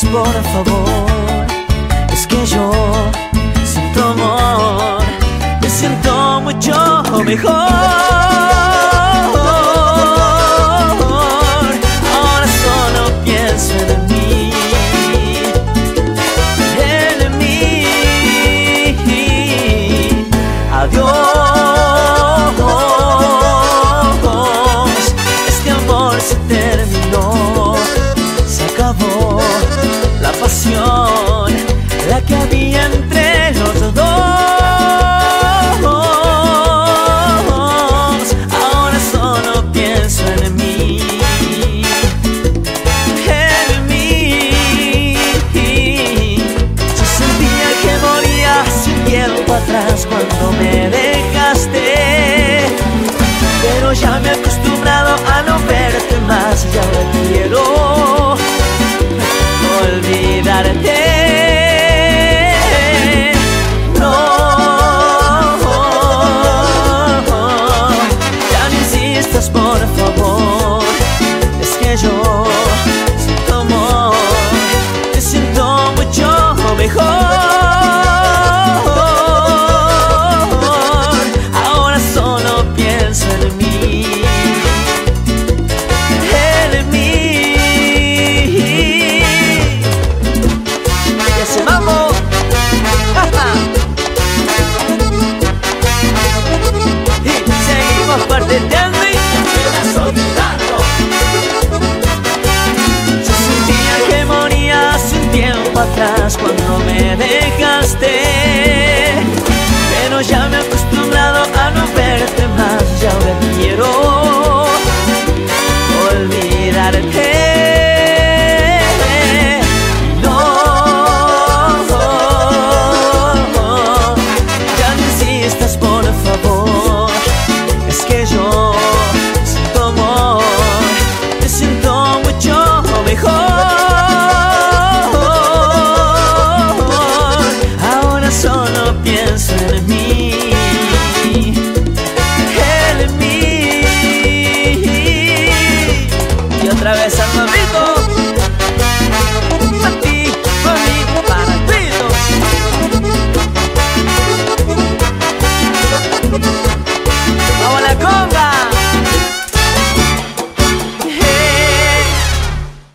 por favor, es que yo siento amor, me siento mucho mejor. Verte más y ahora quiero cuando me dejaste.